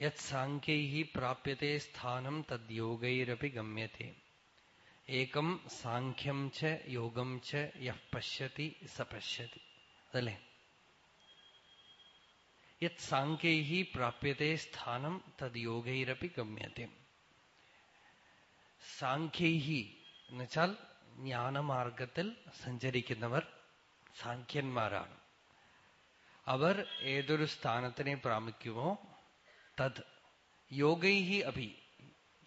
യത് സാഖ്യൈ പ്രാപ്യത്തെ സ്ഥാനം തദ്യോഗൈരപി ഗമ്യത്തെ ഏകം സാഖ്യം ച യോഗം ച യഃ പശ്യതി സ പശ്യതി അതല്ലേ യത് സാഖ്യൈ പ്രാപ്യത്തെ സ്ഥാനം തദ്യോഗൈരപി ഗമ്യത്തെ സാഖ്യൈ എന്നുവെച്ചാൽ ജ്ഞാനമാർഗത്തിൽ സഞ്ചരിക്കുന്നവർ സാഖ്യന്മാരാണ്. അവർ ഏതൊരു സ്ഥാനത്തിനെ പ്രാപിക്കുമോ തത് യോഗൈഹി അഭി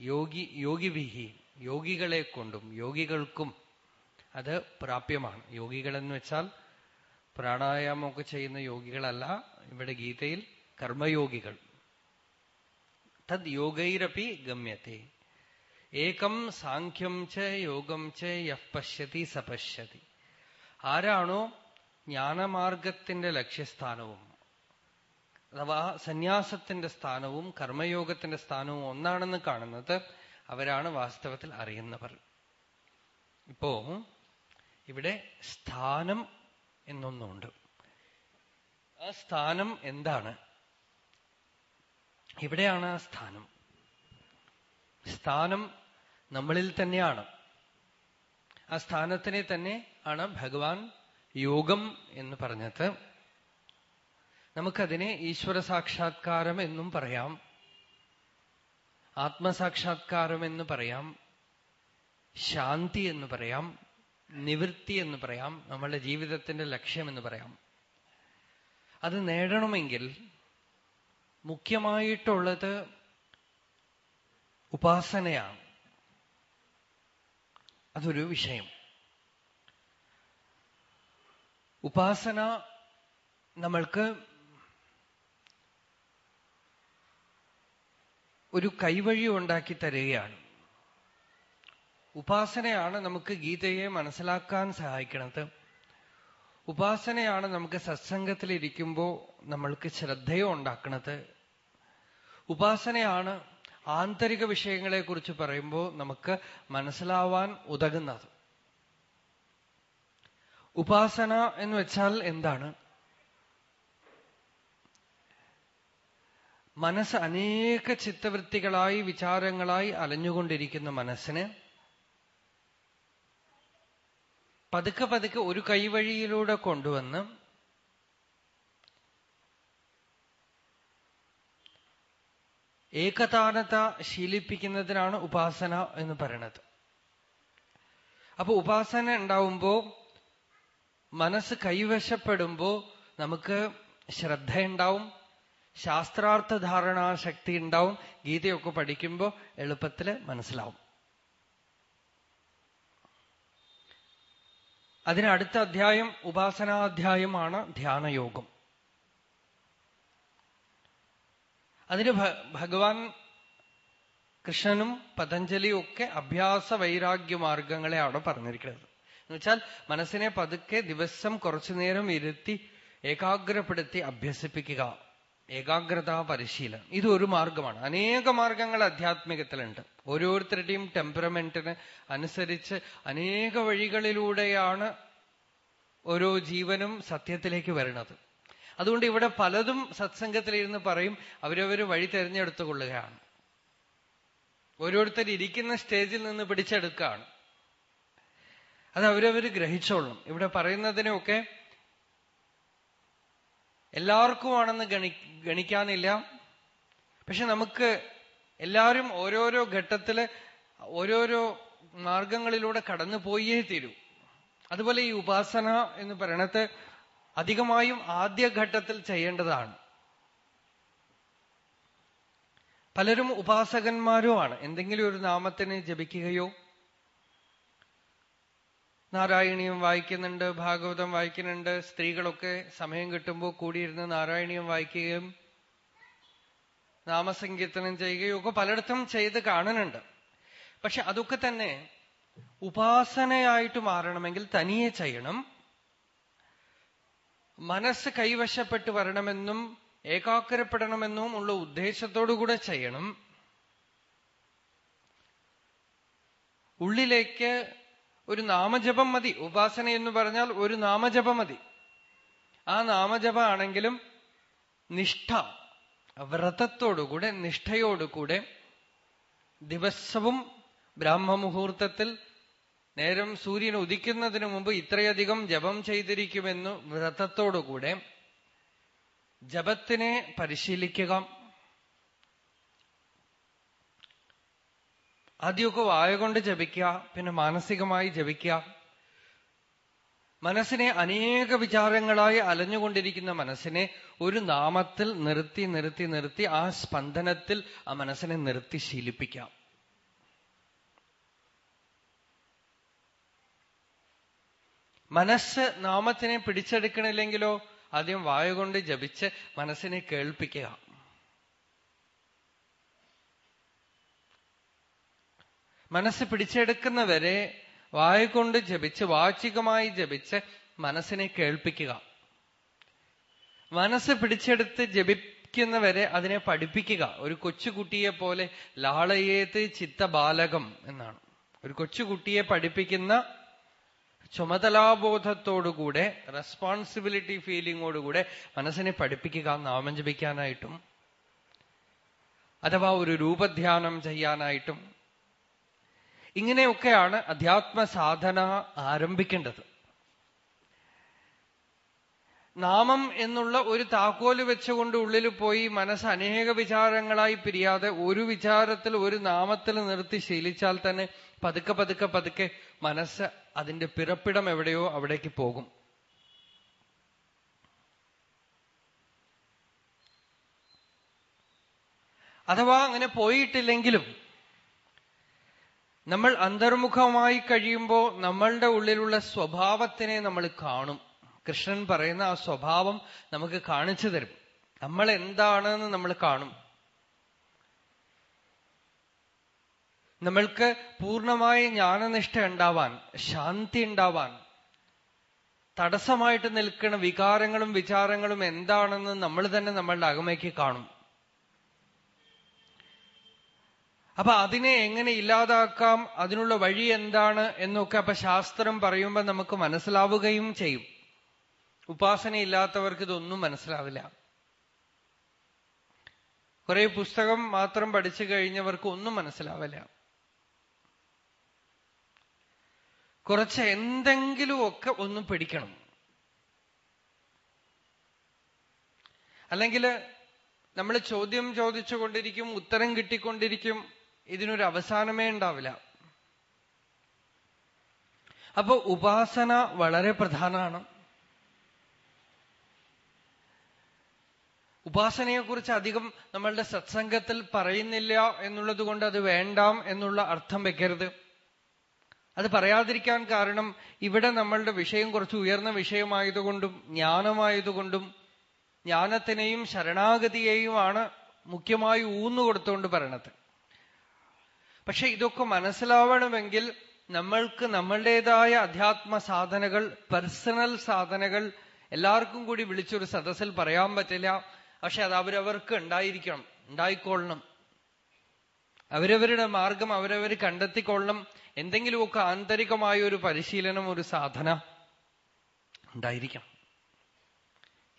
യോഗി യോഗിഭിഹി യോഗികളെ കൊണ്ടും യോഗികൾക്കും അത് പ്രാപ്യമാണ്. യോഗികൾ എന്ന് വെച്ചാൽ പ്രാണായാമമൊക്കെ ചെയ്യുന്ന യോഗികളല്ല ഇവിടെ ഗീതയിൽ കർമ്മയോഗികൾ. തദ് യോഗൈരപ്പി ഗമ്യത്തെ. ഏകം സാഖ്യം ച യോഗം ച യഃ പശ്യതി സപശ്യതി ആരാണോ ജ്ഞാനമാർഗത്തിന്റെ ലക്ഷ്യസ്ഥാനവും അഥവാ സന്യാസത്തിന്റെ സ്ഥാനവും കർമ്മയോഗത്തിന്റെ സ്ഥാനവും ഒന്നാണെന്ന് കാണുന്നത് അവരാണ് വാസ്തവത്തിൽ അറിയുന്നവർ. ഇപ്പോ ഇവിടെ സ്ഥാനം എന്നൊന്നുണ്ട്. ആ സ്ഥാനം എന്താണ്? ഇവിടെയാണ് ആ സ്ഥാനം. സ്ഥാനം നമ്മളിൽ തന്നെയാണ്. ആ സ്ഥാനത്തിനെ തന്നെ ആണ് ഭഗവാൻ യോഗം എന്ന് പറഞ്ഞത്. നമുക്കതിനെ ഈശ്വര സാക്ഷാത്കാരം എന്നും പറയാം. ആത്മസാക്ഷാത്കാരം എന്ന് പറയാം. ശാന്തി എന്ന് പറയാം. നിവൃത്തി എന്ന് പറയാം. നമ്മളുടെ ജീവിതത്തിന്റെ ലക്ഷ്യം എന്ന് പറയാം. അത് നേടണമെങ്കിൽ മുഖ്യമായിട്ടുള്ളത് ഉപാസനയാണ്. അതൊരു വിഷയം. ഉപാസന നമ്മൾക്ക് ഒരു കൈവഴി ഉണ്ടാക്കി തരികയാണ്. ഉപാസനയാണ് നമുക്ക് ഗീതയെ മനസ്സിലാക്കാൻ സഹായിക്കുന്നത് ഉപാസനയാണ് നമുക്ക് സത്സംഗത്തിലിരിക്കുമ്പോൾ നമ്മൾക്ക് ശ്രദ്ധയോ ഉണ്ടാക്കുന്നത് ഉപാസനയാണ് ആന്തരിക വിഷയങ്ങളെക്കുറിച്ച് പറയുമ്പോൾ നമുക്ക് മനസ്സിലാവാൻ ഉതകുന്നത്. ഉപാസന എന്ന് വെച്ചാൽ എന്താണ്? മനസ്സ് അനേക ചിത്തവൃത്തികളായി വിചാരങ്ങളായി അലഞ്ഞുകൊണ്ടിരിക്കുന്ന മനസ്സിന് പതുക്കെ പതുക്കെ ഒരു കൈവഴിയിലൂടെ കൊണ്ടുവന്ന് ഏകതാനത ശീലിപ്പിക്കുന്നതിനാണ് ഉപാസന എന്ന് പറയണത്. അപ്പൊ ഉപാസന ഉണ്ടാവുമ്പോ മനസ്സ് കൈവശപ്പെടുമ്പോ നമുക്ക് ശ്രദ്ധയുണ്ടാവും ശാസ്ത്രാർത്ഥ ധാരണാശക്തി ഉണ്ടാവും. ഗീതയൊക്കെ പഠിക്കുമ്പോൾ എളുപ്പത്തിൽ മനസ്സിലാവും. അതിനടുത്ത അധ്യായം ഉപാസനാധ്യായമാണ് ധ്യാനയോഗം. അതിന് ഭഗവാൻ കൃഷ്ണനും പതഞ്ജലിയും ഒക്കെ അഭ്യാസ വൈരാഗ്യ മാർഗങ്ങളെയാണ് പറഞ്ഞിരിക്കുന്നത് എന്നുവെച്ചാൽ മനസ്സിനെ പതുക്കെ ദിവസം കുറച്ചു നേരം ഇരുത്തി ഏകാഗ്രപ്പെടുത്തി അഭ്യസിപ്പിക്കുക. ഏകാഗ്രതാ പരിശീലനം. ഇത് ഒരു മാർഗമാണ്. അനേക മാർഗങ്ങൾ അധ്യാത്മികത്തിലുണ്ട്. ഓരോരുത്തരുടെയും ടെമ്പറമെന്റിന് അനുസരിച്ച് അനേക വഴികളിലൂടെയാണ് ഓരോ ജീവനും സത്യത്തിലേക്ക് വരുന്നത്. അതുകൊണ്ട് ഇവിടെ പലതും സത്സംഗത്തിലിരുന്ന് പറയും അവരവർ വഴി തെരഞ്ഞെടുത്തു കൊള്ളുകയാണ് ഓരോരുത്തർ ഇരിക്കുന്ന സ്റ്റേജിൽ നിന്ന് പിടിച്ചെടുക്കുകയാണ്. അത് അവരവർ ഗ്രഹിച്ചോളും. ഇവിടെ പറയുന്നതിനൊക്കെ എല്ലാവർക്കുമാണെന്ന് ഗണി ഗണിക്കാനില്ല. പക്ഷെ നമുക്ക് എല്ലാവരും ഓരോരോ ഘട്ടത്തിൽ ഓരോരോ മാർഗങ്ങളിലൂടെ കടന്നു പോയേ തീരൂ. അതുപോലെ ഈ ഉപാസന എന്ന് പറയണത് അധികമായും ആദ്യ ഘട്ടത്തിൽ ചെയ്യേണ്ടതാണ്. പലരും ഉപാസകന്മാരുമാണ്. എന്തെങ്കിലും ഒരു നാമത്തിന് ജപിക്കുകയോ നാരായണീയം വായിക്കുന്നുണ്ട് ഭാഗവതം വായിക്കുന്നുണ്ട് സ്ത്രീകളൊക്കെ സമയം കിട്ടുമ്പോൾ കൂടിയിരുന്ന് നാരായണീയം വായിക്കുകയും നാമസങ്കീർത്തനം ചെയ്യുകയും ഒക്കെ പലയിടത്തും ചെയ്ത് കാണുന്നുണ്ട്. പക്ഷെ അതൊക്കെ തന്നെ ഉപാസനയായിട്ട് മാറണമെങ്കിൽ തനിയെ ചെയ്യണം. മനസ്സ് കൈവശപ്പെട്ട് വരണമെന്നും ഏകാഗ്രപ്പെടണമെന്നും ഉള്ള ഉദ്ദേശത്തോടുകൂടെ ചെയ്യണം. ഉള്ളിലേക്ക് ഒരു നാമജപം മതി. ഉപാസന എന്ന് പറഞ്ഞാൽ ഒരു നാമജപം മതി. ആ നാമജപാണെങ്കിലും നിഷ്ഠ വ്രതത്തോടുകൂടെ നിഷ്ഠയോടുകൂടെ ദിവസവും ബ്രാഹ്മമുഹൂർത്തത്തിൽ നേരം സൂര്യൻ ഉദിക്കുന്നതിന് മുമ്പ് ഇത്രയധികം ജപം ചെയ്തിരിക്കുമെന്നു വ്രതത്തോടുകൂടെ ജപത്തിനെ പരിശീലിക്കുക. ആദ്യമൊക്കെ വായ കൊണ്ട് ജപിക്കുക പിന്നെ മാനസികമായി ജപിക്കുക. മനസ്സിനെ അനേക വിചാരങ്ങളായി അലഞ്ഞുകൊണ്ടിരിക്കുന്ന മനസ്സിനെ ഒരു നാമത്തിൽ നിർത്തി നിർത്തി നിർത്തി ആ സ്പന്ദനത്തിൽ ആ മനസ്സിനെ നിർത്തി ശീലിപ്പിക്കാം. മനസ്സ് നാമത്തിനെ പിടിച്ചെടുക്കണില്ലെങ്കിലോ ആദ്യം വായ കൊണ്ട് ജപിച്ച് മനസ്സിനെ കേൾപ്പിക്കുക. മനസ്സ് പിടിച്ചെടുക്കുന്നവരെ വായ കൊണ്ട് ജപിച്ച് വാചികമായി ജപിച്ച് മനസ്സിനെ കേൾപ്പിക്കുക. മനസ്സ് പിടിച്ചെടുത്ത് ജപിക്കുന്നവരെ അതിനെ പഠിപ്പിക്കുക. ഒരു കൊച്ചുകുട്ടിയെ പോലെ ലാളയേത് ചിത്തബാലകം എന്നാണ്. ഒരു കൊച്ചുകുട്ടിയെ പഠിപ്പിക്കുന്ന ചുമതലാബോധത്തോടുകൂടെ റെസ്പോൺസിബിലിറ്റി ഫീലിങ്ങോടുകൂടെ മനസ്സിനെ പഠിപ്പിക്കുക നാമം ജപിക്കാനായിട്ടും അഥവാ ഒരു രൂപധ്യാനം ചെയ്യാനായിട്ടും ഇങ്ങനെയൊക്കെയാണ് അധ്യാത്മ സാധന ആരംഭിക്കേണ്ടത്. നാമം എന്നുള്ള ഒരു താക്കോൽ വെച്ചുകൊണ്ട് ഉള്ളിൽ പോയി മനസ്സ് അനേക വിചാരങ്ങളായി പിരിയാതെ ഒരു വിചാരത്തിൽ ഒരു നാമത്തിൽ നിർത്തി ശീലിച്ചാൽ തന്നെ പതുക്കെ പതുക്കെ പതുക്കെ മനസ്സ് അതിന്റെ പിറപ്പിടം എവിടെയോ അവിടേക്ക് പോകും. അഥവാ അങ്ങനെ പോയിട്ടില്ലെങ്കിലും നമ്മൾ അന്തർമുഖമായി കഴിയുമ്പോൾ നമ്മളുടെ ഉള്ളിലുള്ള സ്വഭാവത്തിനെ നമ്മൾ കാണും. കൃഷ്ണൻ പറയുന്ന ആ സ്വഭാവം നമുക്ക് കാണിച്ചു തരും. നമ്മൾ എന്താണെന്ന് നമ്മൾ കാണും. നമ്മൾക്ക് പൂർണമായ ജ്ഞാനനിഷ്ഠ ഉണ്ടാവാൻ ശാന്തി ഉണ്ടാവാൻ തടസ്സമായിട്ട് നിൽക്കുന്ന വികാരങ്ങളും വിചാരങ്ങളും എന്താണെന്ന് നമ്മൾ തന്നെ നമ്മളുടെ അകമയ്ക്ക് കാണും. അപ്പൊ അതിനെ എങ്ങനെ ഇല്ലാതാക്കാം? അതിനുള്ള വഴി എന്താണ്? എന്നൊക്കെ അപ്പൊ ശാസ്ത്രം പറയുമ്പോൾ നമുക്ക് മനസ്സിലാവുകയും ചെയ്യും. ഉപാസന ഇല്ലാത്തവർക്ക് ഇതൊന്നും മനസ്സിലാവില്ല. കുറെ പുസ്തകം മാത്രം പഠിച്ചു കഴിഞ്ഞവർക്ക് ഒന്നും മനസ്സിലാവില്ല. കുറച്ച് എന്തെങ്കിലുമൊക്കെ ഒന്ന് പിടിക്കണം. അല്ലെങ്കിൽ നമ്മൾ ചോദ്യം ചോദിച്ചുകൊണ്ടിരിക്കും ഉത്തരം കിട്ടിക്കൊണ്ടിരിക്കും ഇതിനൊരു അവസാനമേ ഉണ്ടാവില്ല. അപ്പൊ ഉപാസന വളരെ പ്രധാനമാണ്. ഉപാസനയെക്കുറിച്ച് അധികം നമ്മളുടെ സത്സംഗത്തിൽ പറയുന്നില്ല എന്നുള്ളത് കൊണ്ട് അത് വേണ്ടാം എന്നുള്ള അർത്ഥം വെക്കരുത്. അത് പറയാതിരിക്കാൻ കാരണം ഇവിടെ നമ്മളുടെ വിഷയം കുറച്ച് ഉയർന്ന വിഷയമായതുകൊണ്ടും ജ്ഞാനമായതുകൊണ്ടും ജ്ഞാനത്തിനെയും ശരണാഗതിയെയുമാണ് മുഖ്യമായി ഊന്നുകൊടുത്തുകൊണ്ട് പറയണത്. പക്ഷെ ഇതൊക്കെ മനസ്സിലാവണമെങ്കിൽ നമ്മൾക്ക് നമ്മളുടേതായ അധ്യാത്മ സാധനകൾ പേഴ്സണൽ സാധനകൾ എല്ലാവർക്കും കൂടി വിളിച്ചൊരു സദസ്സിൽ പറയാൻ പറ്റില്ല. പക്ഷെ അത് അവരവർക്ക് ഉണ്ടായിരിക്കണം ഉണ്ടായിക്കൊള്ളണം. അവരവരുടെ മാർഗം അവരവർ കണ്ടെത്തിക്കൊള്ളണം. എന്തെങ്കിലുമൊക്കെ ആന്തരികമായ ഒരു പരിശീലനം ഒരു സാധന ഉണ്ടായിരിക്കണം.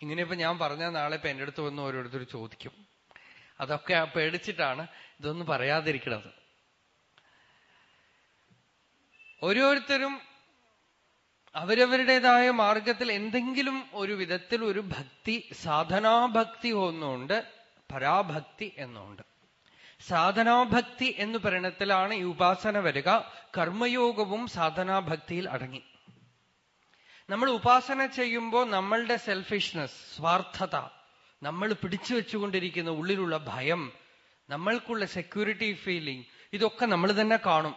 ഇങ്ങനെയിപ്പോ ഞാൻ പറഞ്ഞ നാളെ ഇപ്പൊ എന്റെ അടുത്ത് വന്ന് ഓരോരുത്തർ ചോദിക്കും. അതൊക്കെ പേടിച്ചിട്ടാണ് ഇതൊന്നും പറയാതിരിക്കുന്നത്. ഓരോരുത്തരും അവരവരുടേതായ മാർഗത്തിൽ എന്തെങ്കിലും ഒരു വിധത്തിൽ ഒരു ഭക്തി സാധനാഭക്തി ഒന്നുണ്ട് പരാഭക്തി എന്നുണ്ട്. സാധനാഭക്തി എന്ന് പറയണത്തിലാണ് ഈ ഉപാസന വരിക. കർമ്മയോഗവും സാധനാഭക്തിയിൽ അടങ്ങി. നമ്മൾ ഉപാസന ചെയ്യുമ്പോൾ നമ്മളുടെ സെൽഫിഷ്നെസ് സ്വാർത്ഥത നമ്മൾ പിടിച്ചു വെച്ചുകൊണ്ടിരിക്കുന്ന ഉള്ളിലുള്ള ഭയം നമ്മൾക്കുള്ള സെക്യൂരിറ്റി ഫീലിംഗ് ഇതൊക്കെ നമ്മൾ തന്നെ കാണും.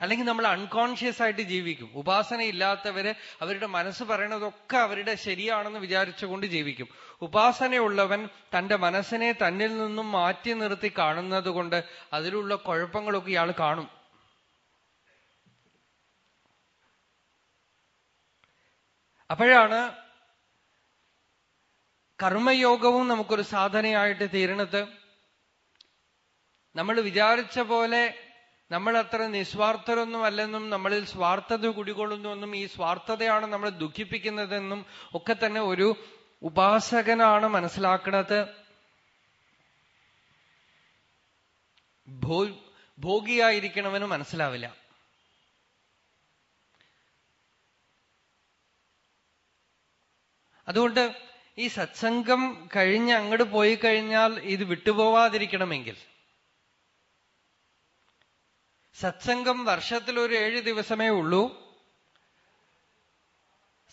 അല്ലെങ്കിൽ നമ്മൾ അൺകോൺഷ്യസ് ആയിട്ട് ജീവിക്കും. ഉപാസന ഇല്ലാത്തവര് അവരുടെ മനസ്സ് പറയണതൊക്കെ അവരുടെ ശരിയാണെന്ന് വിചാരിച്ചുകൊണ്ട് ജീവിക്കും. ഉപാസനയുള്ളവൻ തന്റെ മനസ്സിനെ തന്നിൽ നിന്നും മാറ്റി നിർത്തി കാണുന്നത് കൊണ്ട് അതിലുള്ള കുഴപ്പങ്ങളൊക്കെ ഇയാൾ കാണും. അപ്പോഴാണ് കർമ്മയോഗവും നമുക്കൊരു സാധനയായിട്ട് തീരണത്. നമ്മൾ വിചാരിച്ച പോലെ നമ്മൾ അത്ര നിസ്വാർത്ഥരൊന്നും അല്ലെന്നും നമ്മളിൽ സ്വാർത്ഥത കുടികൊള്ളുന്നുവെന്നും ഈ സ്വാർത്ഥതയാണ് നമ്മളെ ദുഃഖിപ്പിക്കുന്നതെന്നും ഒക്കെ തന്നെ ഒരു ഉപാസകനാണ് മനസ്സിലാക്കുന്നത് ഭോ മനസ്സിലാവില്ല. അതുകൊണ്ട് ഈ സത്സംഗം കഴിഞ്ഞ് അങ്ങോട്ട് പോയി കഴിഞ്ഞാൽ ഇത് വിട്ടുപോവാതിരിക്കണമെങ്കിൽ സത്സംഗം വർഷത്തിൽ ഒരു ഏഴ് ദിവസമേ ഉള്ളൂ.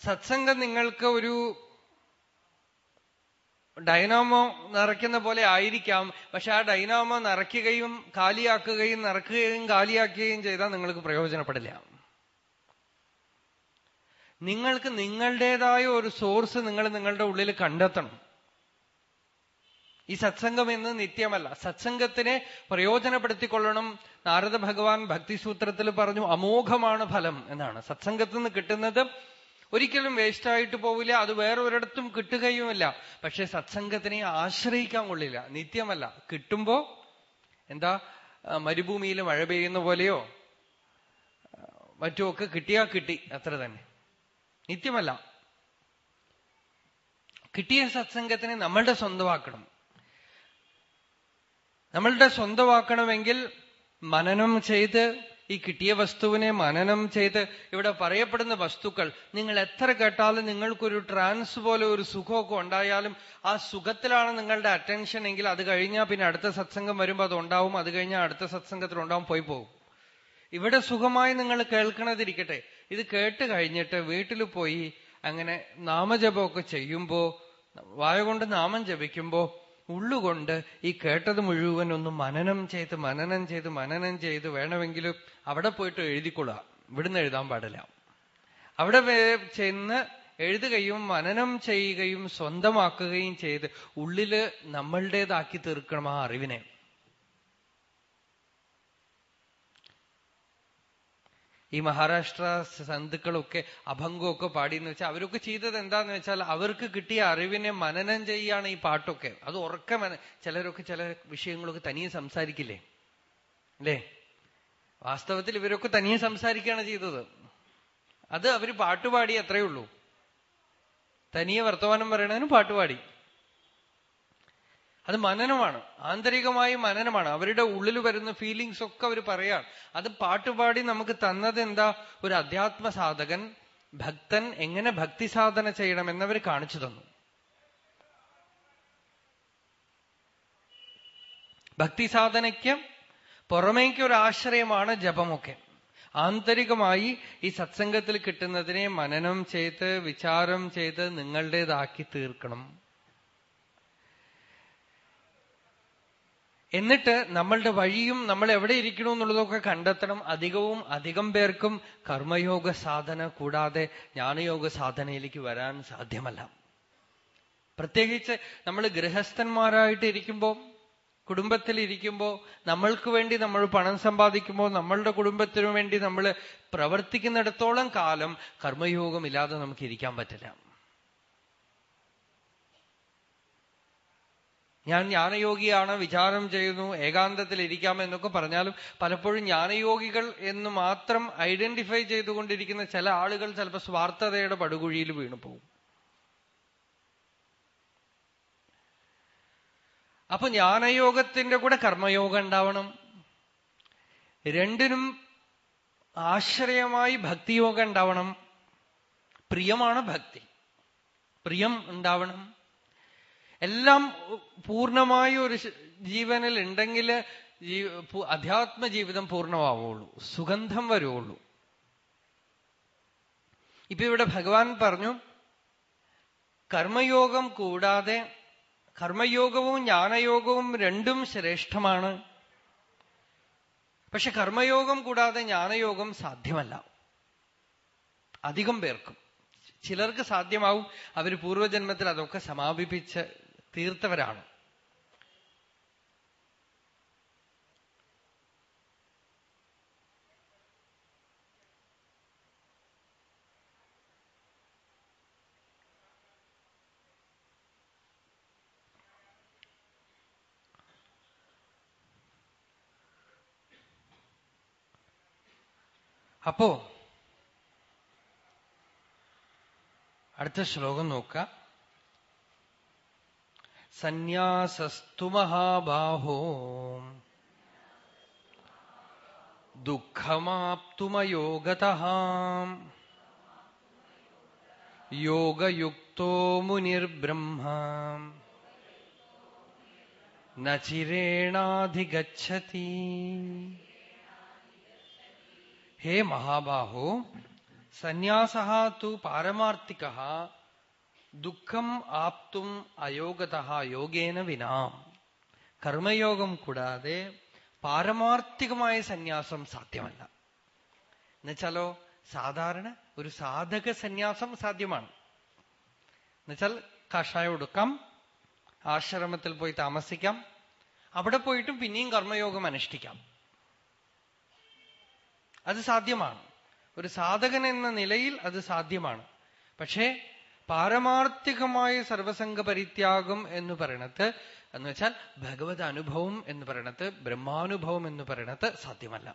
സത്സംഗം നിങ്ങൾക്ക് ഒരു ഡൈനാമോ നിറയ്ക്കുന്ന പോലെ ആയിരിക്കാം. പക്ഷെ ആ ഡൈനാമോ നിറയ്ക്കുകയും കാലിയാക്കുകയും നിറക്കുകയും കാലിയാക്കുകയും ചെയ്താൽ നിങ്ങൾക്ക് പ്രയോജനപ്പെടില്ല. നിങ്ങൾക്ക് നിങ്ങളുടേതായ ഒരു സോഴ്സ് നിങ്ങൾ നിങ്ങളുടെ ഉള്ളിൽ കണ്ടെത്തണം. ഈ സത്സംഗം എന്ന് നിത്യമല്ല. സത്സംഗത്തിനെ പ്രയോജനപ്പെടുത്തിക്കൊള്ളണം. നാരദ ഭഗവാൻ ഭക്തിസൂത്രത്തിൽ പറഞ്ഞു അമോഘമാണ് ഫലം എന്നാണ്. സത്സംഗത്തിൽ നിന്ന് കിട്ടുന്നത് ഒരിക്കലും വേസ്റ്റായിട്ട് പോവില്ല അത് വേറൊരിടത്തും കിട്ടുകയുമില്ല. പക്ഷെ സത്സംഗത്തിനെ ആശ്രയിക്കാൻ കൊള്ളില്ല. നിത്യമല്ല. കിട്ടുമ്പോ എന്താ മരുഭൂമിയിൽ മഴ പെയ്യുന്ന പോലെയോ മറ്റുമൊക്കെ കിട്ടിയാ കിട്ടി അത്ര തന്നെ. നിത്യമല്ല. കിട്ടിയ സത്സംഗത്തിനെ നമ്മളുടെ സ്വന്തമാക്കണം. നമ്മളുടെ സ്വന്തമാക്കണമെങ്കിൽ മനനം ചെയ്ത് ഈ കിട്ടിയ വസ്തുവിനെ മനനം ചെയ്ത് ഇവിടെ പറയപ്പെടുന്ന വസ്തുക്കൾ നിങ്ങൾ എത്ര കേട്ടാലും നിങ്ങൾക്കൊരു ട്രാൻസ് പോലെ ഒരു സുഖമൊക്കെ ഉണ്ടായാലും ആ സുഖത്തിലാണ് നിങ്ങളുടെ അറ്റൻഷൻ എങ്കിൽ അത് കഴിഞ്ഞാൽ പിന്നെ അടുത്ത സത്സംഗം വരുമ്പോൾ അത് ഉണ്ടാവും അത് കഴിഞ്ഞാൽ അടുത്ത സത്സംഗത്തിൽ ഉണ്ടാവും പോയി പോകും. ഇവിടെ സുഖമായി നിങ്ങൾ കേൾക്കണതിരിക്കട്ടെ. ഇത് കേട്ട് കഴിഞ്ഞിട്ട് വീട്ടിൽ പോയി അങ്ങനെ നാമജപമൊക്കെ ചെയ്യുമ്പോൾ വായ കൊണ്ട് നാമം ജപിക്കുമ്പോ ഉള്ളുകൊണ്ട് ഈ കേട്ടത് മുഴുവൻ ഒന്ന് മനനം ചെയ്ത് മനനം ചെയ്ത് മനനം ചെയ്ത് വേണമെങ്കിലും അവിടെ പോയിട്ട് എഴുതിക്കൊള്ളുക. ഇവിടുന്ന് എഴുതാൻ പാടില്ല. അവിടെ ചെന്ന് എഴുതുകയും മനനം ചെയ്യുകയും സ്വന്തമാക്കുകയും ചെയ്ത് ഉള്ളിൽ നമ്മളുടേതാക്കി തീർക്കണം ആ അറിവിനെ. ഈ മഹാരാഷ്ട്ര സന്ധുക്കളൊക്കെ അഭംഗമൊക്കെ പാടിയെന്ന് വെച്ചാൽ അവരൊക്കെ ചെയ്തത് എന്താന്ന് വെച്ചാൽ അവർക്ക് കിട്ടിയ അറിവിനെ മനനം ചെയ്യാണ് ഈ പാട്ടൊക്കെ. അത് ഉറക്ക ചിലരൊക്കെ ചില വിഷയങ്ങളൊക്കെ തനിയെ സംസാരിക്കില്ലേ? അല്ലേ? വാസ്തവത്തിൽ ഇവരൊക്കെ തനിയെ സംസാരിക്കുകയാണ് ചെയ്തത്. അത് അവർ പാട്ടുപാടി അത്രയേ ഉള്ളൂ. തനിയെ വർത്തമാനം പറയണതിന് പാട്ടുപാടി അത് മനനമാണ്. ആന്തരികമായ മനനമാണ്. അവരുടെ ഉള്ളിൽ വരുന്ന ഫീലിങ്സ് ഒക്കെ അവർ പറയാണ്. അത് പാട്ടുപാടി നമുക്ക് തന്നത് എന്താ? ഒരു അധ്യാത്മ സാധകൻ ഭക്തൻ എങ്ങനെ ഭക്തി സാധന ചെയ്യണമെന്നവർ കാണിച്ചു തന്നു. ഭക്തി സാധനയ്ക്ക് പുറമേക്ക് ഒരു ആശ്രയമാണ് ജപമൊക്കെ. ആന്തരികമായി ഈ സത്സംഗത്തിൽ കിട്ടുന്നതിനെ മനനം ചെയ്ത് വിചാരം ചെയ്ത് നിങ്ങളുടേതാക്കി തീർക്കണം. എന്നിട്ട് നമ്മളുടെ വഴിയും നമ്മൾ എവിടെ ഇരിക്കണോ എന്നുള്ളതൊക്കെ കണ്ടെത്തണം. അധികവും അധികം പേർക്കും കർമ്മയോഗ സാധന കൂടാതെ ജ്ഞാനയോഗ സാധനയിലേക്ക് വരാൻ സാധ്യമല്ല. പ്രത്യേകിച്ച് നമ്മൾ ഗൃഹസ്ഥന്മാരായിട്ട് ഇരിക്കുമ്പോൾ കുടുംബത്തിൽ ഇരിക്കുമ്പോൾ നമ്മൾക്ക് വേണ്ടി നമ്മൾ പണം സമ്പാദിക്കുമ്പോൾ നമ്മളുടെ കുടുംബത്തിനു വേണ്ടി നമ്മൾ പ്രവർത്തിക്കുന്നിടത്തോളം കാലം കർമ്മയോഗം ഇല്ലാതെ നമുക്ക് ഇരിക്കാൻ പറ്റില്ല. ഞാൻ ജ്ഞാനയോഗിയാണ് വിചാരം ചെയ്യുന്നു ഏകാന്തത്തിൽ ഇരിക്കാമെന്നൊക്കെ പറഞ്ഞാലും പലപ്പോഴും ജ്ഞാനയോഗികൾ എന്ന് മാത്രം ഐഡന്റിഫൈ ചെയ്തുകൊണ്ടിരിക്കുന്ന ചില ആളുകൾ ചിലപ്പോൾ സ്വാർത്ഥതയുടെ പടുകുഴിയിൽ വീണു പോകും. അപ്പൊ ജ്ഞാനയോഗത്തിന്റെ കൂടെ കർമ്മയോഗം ഉണ്ടാവണം. രണ്ടിനും ആശ്രയമായി ഭക്തിയോഗം ഉണ്ടാവണം. പ്രിയമാണ് ഭക്തി. പ്രിയം ഉണ്ടാവണം. എല്ലാം പൂർണമായ ഒരു ജീവനിൽ ഉണ്ടെങ്കിൽ അധ്യാത്മ ജീവിതം പൂർണമാവുള്ളൂ സുഗന്ധം വരുവുള്ളൂ ഇപ്പൊ ഇവിടെ ഭഗവാൻ പറഞ്ഞു കർമ്മയോഗം കൂടാതെ കർമ്മയോഗവും ജ്ഞാനയോഗവും രണ്ടും ശ്രേഷ്ഠമാണ്. പക്ഷെ കർമ്മയോഗം കൂടാതെ ജ്ഞാനയോഗം സാധ്യമല്ല. അധികം പേർക്കും. ചിലർക്ക് സാധ്യമാവും അവർ പൂർവജന്മത്തിൽ അതൊക്കെ സമാപിപ്പിച്ച് തീർത്തവരാണ്. അപ്പോ അടുത്ത ശ്ലോകം നോക്കാം സന്യാസസ്തു മഹാബാഹോ ദുഃഖമാപ്തുമയോഗത യോഗയുക്തോ മുനിർബ്രഹ്മ ചിരേണാധിഗച്ഛതി ഹേ മഹാബാഹോ സന്യാസ തു പാരമാർത്ഥിക ദുഃഖം ആപ്തും അയോഗത യോഗേന വിനാ. കർമ്മയോഗം കൂടാതെ പാരമാർത്ഥികമായ സന്യാസം സാധ്യമല്ല. എന്നുവെച്ചാലോ സാധാരണ ഒരു സാധക സന്യാസം സാധ്യമാണ്. എന്നുവെച്ചാൽ കഷായം എടുക്കാം ആശ്രമത്തിൽ പോയി താമസിക്കാം അവിടെ പോയിട്ടും പിന്നെയും കർമ്മയോഗം അനുഷ്ഠിക്കാം. അത് സാധ്യമാണ്. ഒരു സാധകൻ എന്ന നിലയിൽ അത് സാധ്യമാണ്. പക്ഷേ പാരമാർത്ഥികമായ സർവസംഗ പരിത്യാഗം എന്ന് പറയണത് എന്ന് വെച്ചാൽ ഭഗവത് അനുഭവം എന്ന് പറയണത് ബ്രഹ്മാനുഭവം എന്ന് പറയണത് സാധ്യമല്ല.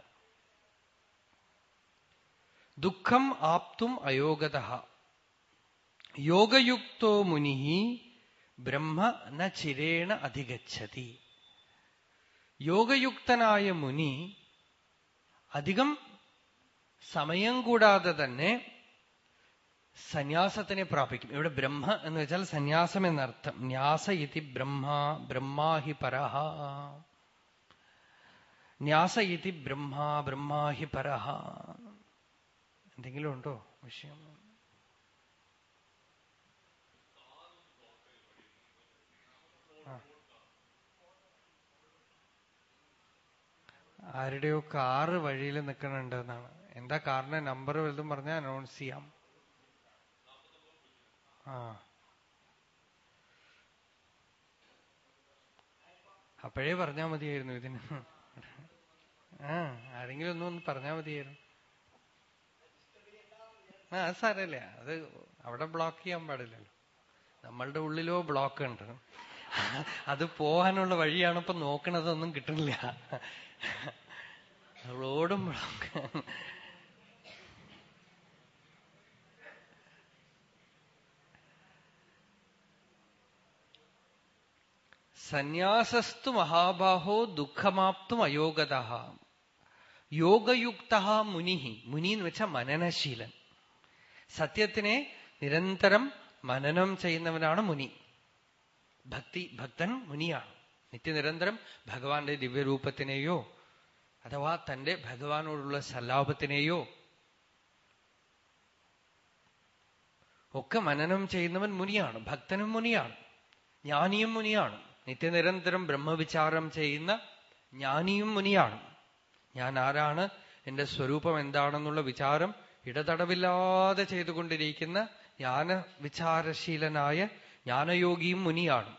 ദുഃഖം ആപ്തും അയോഗത. യോഗയുക്തോ മുനി ബ്രഹ്മ ന ചിരേണ അധിഗച്ഛതി. യോഗയുക്തനായ മുനി അധികം സമയം കൂടാതെ തന്നെ സന്യാസത്തിനെ പ്രാപിക്കും. ഇവിടെ ബ്രഹ്മ എന്ന് വെച്ചാൽ സന്യാസം എന്നർത്ഥം. ന്യാസ ഇതി ബ്രഹ്മ ബ്രഹ്മാഹി പരഹ. ന്യാസ ഇതി ബ്രഹ്മ ബ്രഹ്മാഹി പരഹ. എന്തെങ്കിലും ഉണ്ടോ വിഷയം? ആരുടെയോ കാറ് വഴിയിൽ നിൽക്കണുണ്ടെന്നാണ് എന്താ കാറിന്റെ നമ്പർ വലുതും പറഞ്ഞാൽ അനൗൺസ് ചെയ്യാം. അപ്പോഴേ പറഞ്ഞാ മതിയായിരുന്നു ഇതിന്. ആ ആരെങ്കിലും ഒന്നും ഒന്ന് മതിയായിരുന്നു. ആ അത് സാരല്ലേ അത് അവിടെ ബ്ലോക്ക് ചെയ്യാൻ പാടില്ലല്ലോ. നമ്മളുടെ ഉള്ളിലോ ബ്ലോക്ക് ഉണ്ട്. അത് പോകാനുള്ള വഴിയാണ് ഇപ്പൊ നോക്കണതൊന്നും കിട്ടുന്നില്ല. റോഡും ബ്ലോക്ക് സന്യാസസ്തു മഹാബാഹോ ദുഃഖമാപ്തും അയോഗത. യോഗയുക്ത മുനി മുനി എന്ന് വെച്ചാൽ മനനശീലൻ. സത്യത്തിനെ നിരന്തരം മനനം ചെയ്യുന്നവനാണ് മുനി. ഭക്തി ഭക്തൻ മുനിയാണ്. നിത്യനിരന്തരം ഭഗവാന്റെ ദിവ്യരൂപത്തിനെയോ അഥവാ തന്റെ ഭഗവാനോടുള്ള സല്ലാപത്തിനെയോ ഒക്കെ മനനം ചെയ്യുന്നവൻ മുനിയാണ്. ഭക്തനും മുനിയാണ്. ജ്ഞാനിയും മുനിയാണ്. നിത്യനിരന്തരം ബ്രഹ്മവിചാരം ചെയ്യുന്ന ജ്ഞാനിയും മുനിയാണ്. ഞാൻ ആരാണ്? എന്റെ സ്വരൂപം എന്താണെന്നുള്ള വിചാരം ഇടതടവില്ലാതെ ചെയ്തുകൊണ്ടിരിക്കുന്ന ജ്ഞാന വിചാരശീലനായ ജ്ഞാനയോഗിയും മുനിയാണ്.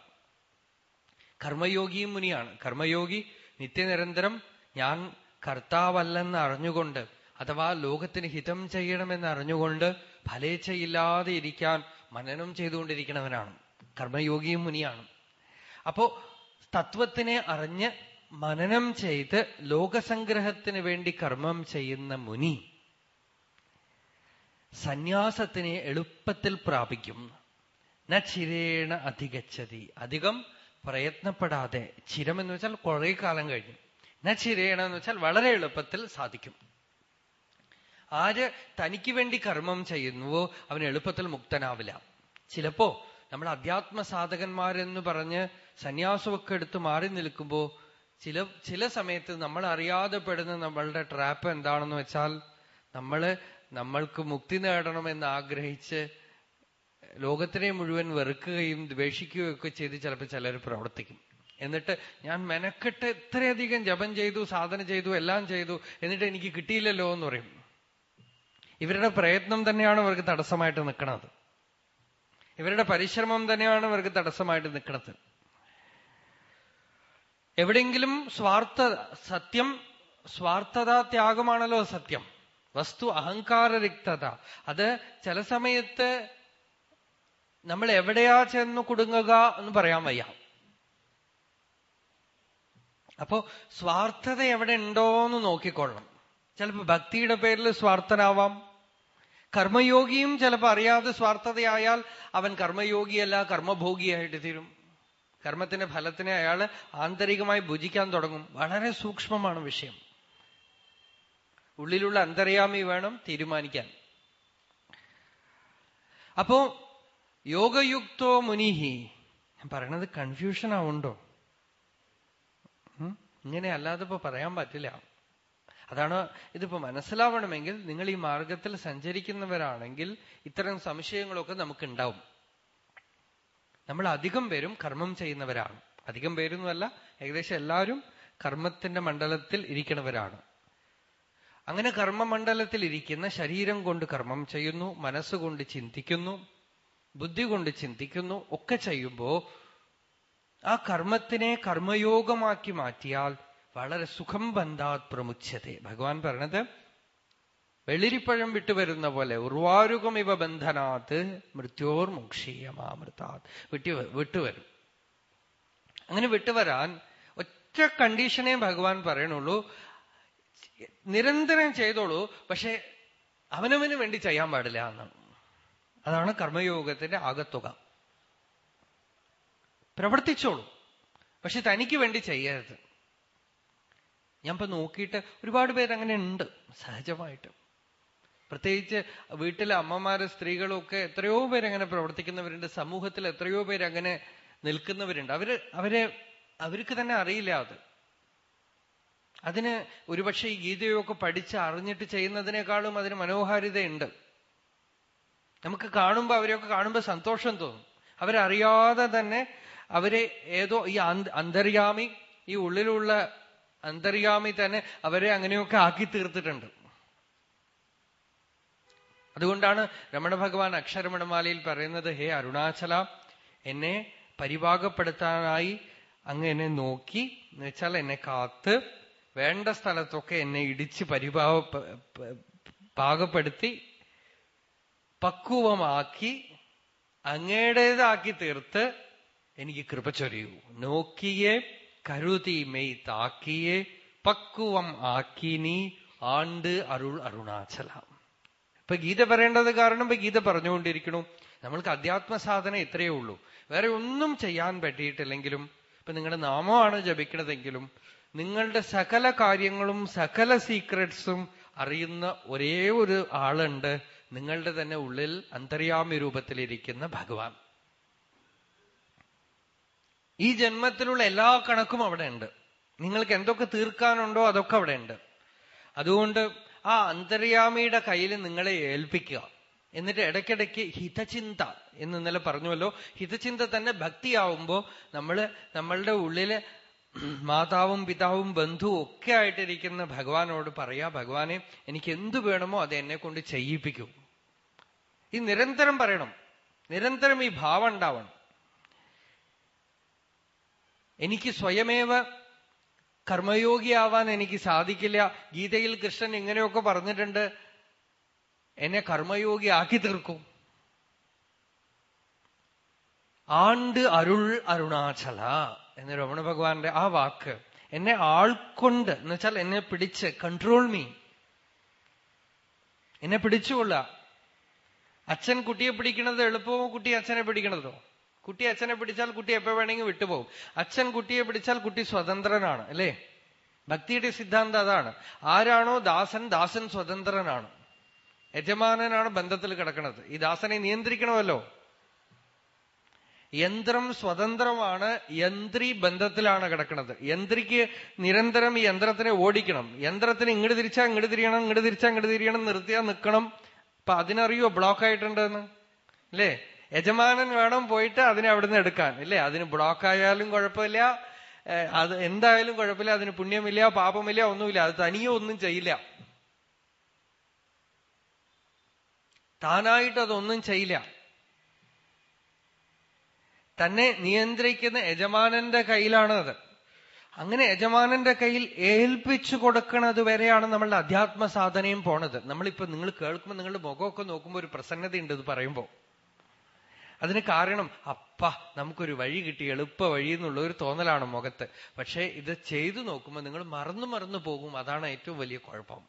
കർമ്മയോഗിയും മുനിയാണ്. കർമ്മയോഗി നിത്യനിരന്തരം ഞാൻ കർത്താവല്ലെന്ന് അറിഞ്ഞുകൊണ്ട് അഥവാ ലോകത്തിന് ഹിതം ചെയ്യണമെന്ന് അറിഞ്ഞുകൊണ്ട് ഫലേച്ഛയില്ലാതെ ഇരിക്കാൻ മനനം ചെയ്തുകൊണ്ടിരിക്കുന്നവനാണ്. കർമ്മയോഗിയും മുനിയാണ്. അപ്പോ തത്വത്തിനെ അറിഞ്ഞ് മനനം ചെയ്ത് ലോകസംഗ്രഹത്തിന് വേണ്ടി കർമ്മം ചെയ്യുന്ന മുനി സന്യാസത്തിനെ എളുപ്പത്തിൽ പ്രാപിക്കും. ന ചിരേണ അധികച്ചതി അധികം പ്രയത്നപ്പെടാതെ ചിരം എന്ന് വെച്ചാൽ കുറെ കാലം കഴിഞ്ഞു. ന ചിരേണ എന്ന് വെച്ചാൽ വളരെ എളുപ്പത്തിൽ സാധിക്കും. ആര് തനിക്ക് വേണ്ടി കർമ്മം ചെയ്യുന്നുവോ അവൻ എളുപ്പത്തിൽ മുക്തനാവില്ല. ചിലപ്പോ നമ്മൾ അധ്യാത്മ സാധകന്മാരെന്ന് പറഞ്ഞ് സന്യാസമൊക്കെ എടുത്ത് മാറി നിൽക്കുമ്പോൾ ചില ചില സമയത്ത് നമ്മൾ അറിയാതെ പെടുന്ന നമ്മളുടെ ട്രാപ്പ് എന്താണെന്ന് വെച്ചാൽ നമ്മൾ നമ്മൾക്ക് മുക്തി നേടണമെന്ന് ആഗ്രഹിച്ച് ലോകത്തിനെ മുഴുവൻ വെറുക്കുകയും ദ്വേഷിക്കുകയും ഒക്കെ ചെയ്ത് ചിലപ്പോൾ ചിലർ പ്രവർത്തിക്കും. എന്നിട്ട് ഞാൻ മെനക്കെട്ട് ഇത്രയധികം ജപം ചെയ്തു സാധന ചെയ്തു എല്ലാം ചെയ്തു എന്നിട്ട് എനിക്ക് കിട്ടിയില്ലല്ലോ എന്ന് പറയും. ഇവരുടെ പ്രയത്നം തന്നെയാണ് അവർക്ക് തടസ്സമായിട്ട് നിൽക്കുന്നത് ഇവരുടെ പരിശ്രമം തന്നെയാണ് ഇവർക്ക് തടസ്സമായിട്ട് നിൽക്കുന്നത്. എവിടെയെങ്കിലും സ്വാർത്ഥ സത്യം സ്വാർത്ഥതാ ത്യാഗമാണല്ലോ സത്യം. വസ്തു അഹങ്കാരരിക്തത. അത് ചില സമയത്ത് നമ്മൾ എവിടെയാ ചെന്ന് കുടുങ്ങുക എന്ന് പറയാൻ വയ്യ. അപ്പോ സ്വാർത്ഥത എവിടെ ഉണ്ടോ എന്ന് നോക്കിക്കൊള്ളണം. ചിലപ്പോ ഭക്തിയുടെ പേരിൽ സ്വാർത്ഥനാവാം. കർമ്മയോഗിയും ചിലപ്പോൾ അറിയാതെ സ്വാർത്ഥതയായാൽ അവൻ കർമ്മയോഗിയല്ല കർമ്മഭോഗിയായിട്ട് തീരും. കർമ്മത്തിന്റെ ഫലത്തിനെ അയാൾ ആന്തരികമായി ഭുജിക്കാൻ തുടങ്ങും. വളരെ സൂക്ഷ്മമാണ് വിഷയം. ഉള്ളിലുള്ള അന്തര്യാമി വേണം തീരുമാനിക്കാൻ. അപ്പോ യോഗയുക്തോ മുനിഹി. ഞാൻ പറയണത് കൺഫ്യൂഷൻ ആവുണ്ടോ? ഇങ്ങനെ അല്ലാതെ ഇപ്പൊ പറയാൻ പറ്റില്ല. അതാണ് ഇതിപ്പോ മനസ്സിലാവണമെങ്കിൽ നിങ്ങൾ ഈ മാർഗത്തിൽ സഞ്ചരിക്കുന്നവരാണെങ്കിൽ ഇത്തരം സംശയങ്ങളൊക്കെ നമുക്ക് ഉണ്ടാവും നമ്മൾ അധികം പേരും കർമ്മം ചെയ്യുന്നവരാണ്. അധികം പേരൊന്നുമല്ല ഏകദേശം എല്ലാവരും കർമ്മത്തിന്റെ മണ്ഡലത്തിൽ ഇരിക്കുന്നവരാണ്. അങ്ങനെ കർമ്മമണ്ഡലത്തിൽ ഇരിക്കുന്ന ശരീരം കൊണ്ട് കർമ്മം ചെയ്യുന്നു മനസ്സുകൊണ്ട് ചിന്തിക്കുന്നു ബുദ്ധി കൊണ്ട് ചിന്തിക്കുന്നു ഒക്കെ ചെയ്യുമ്പോൾ ആ കർമ്മത്തിനെ കർമ്മയോഗമാക്കി മാറ്റിയാൽ വളരെ സുഖം ബന്ധാത് പ്രമുച്ഛത്തെ ഭഗവാൻ പറഞ്ഞത് വെള്ളിരിപ്പഴം വിട്ടുവരുന്ന പോലെ ഉർവാരുകം ഇവ ബന്ധനാത്ത് മൃത്യോർ മോക്ഷീയമാമൃതാത്. വിട്ടു വിട്ടുവരും അങ്ങനെ വിട്ടുവരാൻ ഒറ്റ കണ്ടീഷനേ ഭഗവാൻ പറയണുള്ളൂ. നിരന്തരം ചെയ്തോളൂ പക്ഷെ അവനവന് വേണ്ടി ചെയ്യാൻ പാടില്ല എന്നാണ്. അതാണ് കർമ്മയോഗത്തിന്റെ ആകത്തുക. പ്രവർത്തിച്ചോളൂ. പക്ഷെ തനിക്ക് വേണ്ടി ചെയ്യരുത്. ഞാൻ ഇപ്പൊ നോക്കിയിട്ട് ഒരുപാട് പേര് അങ്ങനെ ഉണ്ട് സഹജമായിട്ട്. പ്രത്യേകിച്ച് വീട്ടിലെ അമ്മമാരെ സ്ത്രീകളും ഒക്കെ എത്രയോ പേരങ്ങനെ പ്രവർത്തിക്കുന്നവരുണ്ട് സമൂഹത്തിൽ എത്രയോ പേര് അങ്ങനെ നിൽക്കുന്നവരുണ്ട്. അവർ അവരെ അവർക്ക് തന്നെ അറിയില്ല അത്. അതിന് ഒരുപക്ഷെ ഈ ഗീതയൊക്കെ പഠിച്ച് അറിഞ്ഞിട്ട് ചെയ്യുന്നതിനേക്കാളും അതിന് മനോഹാരിതയുണ്ട്. നമുക്ക് കാണുമ്പോ അവരെയൊക്കെ കാണുമ്പോ സന്തോഷം തോന്നും. അവരറിയാതെ തന്നെ അവരെ ഏതോ ഈ അന്തര്യാമി ഈ ഉള്ളിലുള്ള അന്തര്യാമി തന്നെ അവരെ അങ്ങനെയൊക്കെ ആക്കി തീർത്തിട്ടുണ്ട്. അതുകൊണ്ടാണ് രമണ ഭഗവാൻ അക്ഷരമണമാലയിൽ പറയുന്നത് ഹേ അരുണാചല എന്നെ പരിഭാഗപ്പെടുത്താനായി അങ്ങ് എന്നെ നോക്കി എന്ന് വെച്ചാൽ എന്നെ കാത്ത് വേണ്ട സ്ഥലത്തൊക്കെ എന്നെ ഇടിച്ച് പരിഭാവ പാകപ്പെടുത്തി പക്വമാക്കി അങ്ങയുടേതാക്കി തീർത്ത് എനിക്ക് കൃപ ചൊരിയൂ. നോക്കിയേ കരുതി മെയ് താക്കിയെ പക്വം ആക്കിനി ആണ്ട് അരുൾ അരുണാചല. ഇപ്പൊ ഗീത പറയേണ്ടത് കാരണം ഇപ്പൊ ഗീത പറഞ്ഞുകൊണ്ടിരിക്കണു നമ്മൾക്ക് അധ്യാത്മ സാധന ഇത്രയേ ഉള്ളൂ. വേറെ ഒന്നും ചെയ്യാൻ പറ്റിയിട്ടില്ലെങ്കിലും ഇപ്പൊ നിങ്ങളുടെ നാമമാണ് ജപിക്കണതെങ്കിലും നിങ്ങളുടെ സകല കാര്യങ്ങളും സകല സീക്രട്സും അറിയുന്ന ഒരേ ഒരു ആളുണ്ട്. നിങ്ങളുടെ തന്നെ ഉള്ളിൽ അന്തര്യാമി രൂപത്തിലിരിക്കുന്ന ഭഗവാൻ. ഈ ജന്മത്തിലുള്ള എല്ലാ കണക്കും അവിടെ ഉണ്ട് നിങ്ങൾക്ക് എന്തൊക്കെ തീർക്കാനുണ്ടോ അതൊക്കെ അവിടെ ഉണ്ട് അതുകൊണ്ട് ആ അന്തര്യാമിയുടെ കയ്യിൽ നിങ്ങളെ ഏൽപ്പിക്കുക. എന്നിട്ട് ഇടയ്ക്കിടയ്ക്ക് ഹിതചിന്ത എന്ന് ഇന്നലെ പറഞ്ഞുവല്ലോ. ഹിതചിന്ത തന്നെ ഭക്തിയാവുമ്പോ നമ്മൾ നമ്മളുടെ ഉള്ളിൽ മാതാവും പിതാവും ബന്ധുവും ഒക്കെ ആയിട്ടിരിക്കുന്ന ഭഗവാനോട് പറയാ ഭഗവാനെ എനിക്ക് എന്തു വേണമോ അത് എന്നെ കൊണ്ട് ചെയ്യിപ്പിക്കൂ. ഈ നിരന്തരം പറയണം. നിരന്തരം ഈ ഭാവം ഉണ്ടാവണം. എനിക്ക് സ്വയമേവ കർമ്മയോഗിയാവാൻ എനിക്ക് സാധിക്കില്ല. ഗീതയിൽ കൃഷ്ണൻ ഇങ്ങനെയൊക്കെ പറഞ്ഞിട്ടുണ്ട്. എന്നെ കർമ്മയോഗി ആക്കി തീർക്കും. ആണ്ട് അരുൾ അരുണാചല എന്ന് രമണ ഭഗവാന്റെ ആ വാക്ക് എന്നെ ആൾക്കൊണ്ട് എന്ന് വെച്ചാൽ എന്നെ പിടിച്ച് കൺട്രോൾ മീ എന്നെ പിടിച്ചുകൊള്ള അച്ഛൻ കുട്ടിയെ പിടിക്കണത് എളുപ്പമോ കുട്ടി അച്ഛനെ പിടിക്കണതോ? കുട്ടി അച്ഛനെ പിടിച്ചാൽ കുട്ടി എപ്പോ വേണമെങ്കിൽ വിട്ടുപോകും. അച്ഛൻ കുട്ടിയെ പിടിച്ചാൽ കുട്ടി സ്വതന്ത്രനാണ് അല്ലേ? ഭക്തിയുടെ സിദ്ധാന്തം അതാണ്. ആരാണോ ദാസൻ ദാസൻ സ്വതന്ത്രനാണ്. യജമാനനാണ് ബന്ധത്തിൽ കിടക്കുന്നത്. ഈ ദാസനെ നിയന്ത്രിക്കണമല്ലോ. യന്ത്രം സ്വതന്ത്രമാണ് യന്ത്രി ബന്ധത്തിലാണ് കിടക്കുന്നത്. യന്ത്രിക്ക് നിരന്തരം ഈ യന്ത്രത്തിനെ ഓടിക്കണം. യന്ത്രത്തിന് ഇങ്ങോട്ട് തിരിച്ചാൽ ഇങ്ങോട്ട് തിരിയണം ഇങ്ങോട്ട് തിരിച്ചാൽ ഇങ്ങോട്ട് തിരിയണം നിർത്തിയാൽ നിൽക്കണം അപ്പൊ അതിനറിയോ ബ്ലോക്ക് ആയിട്ടുണ്ടെന്ന്? അല്ലേ? യജമാനൻ വേണം പോയിട്ട് അതിനെ അവിടുന്ന് എടുക്കാൻ. ഇല്ലേ? അതിന് ബ്ലോക്ക് ആയാലും കുഴപ്പമില്ല. അത് എന്തായാലും കുഴപ്പമില്ല. അതിന് പുണ്യമില്ല പാപമില്ല ഒന്നുമില്ല. അത് തനിയോ ഒന്നും ചെയ്യില്ല. താനായിട്ട് അതൊന്നും ചെയ്യില്ല. തന്നെ നിയന്ത്രിക്കുന്ന യജമാനന്റെ കയ്യിലാണ് അത് അങ്ങനെ യജമാനന്റെ കയ്യിൽ ഏൽപ്പിച്ചു കൊടുക്കുന്നത് വരെയാണ് നമ്മളുടെ അധ്യാത്മ സാധനയും പോണത്. നമ്മളിപ്പോ നിങ്ങൾ കേൾക്കുമ്പോൾ നിങ്ങളുടെ മുഖമൊക്കെ നോക്കുമ്പോൾ ഒരു പ്രസന്നതയുണ്ട് ഇത് പറയുമ്പോ. അതിന് കാരണം അപ്പ നമുക്കൊരു വഴി കിട്ടി എളുപ്പ വഴി എന്നുള്ള ഒരു തോന്നലാണ് മുഖത്ത്. പക്ഷേ ഇത് ചെയ്തു നോക്കുമ്പോൾ നിങ്ങൾ മറന്നു മറന്നു പോകും. അതാണ് ഏറ്റവും വലിയ കുഴപ്പം.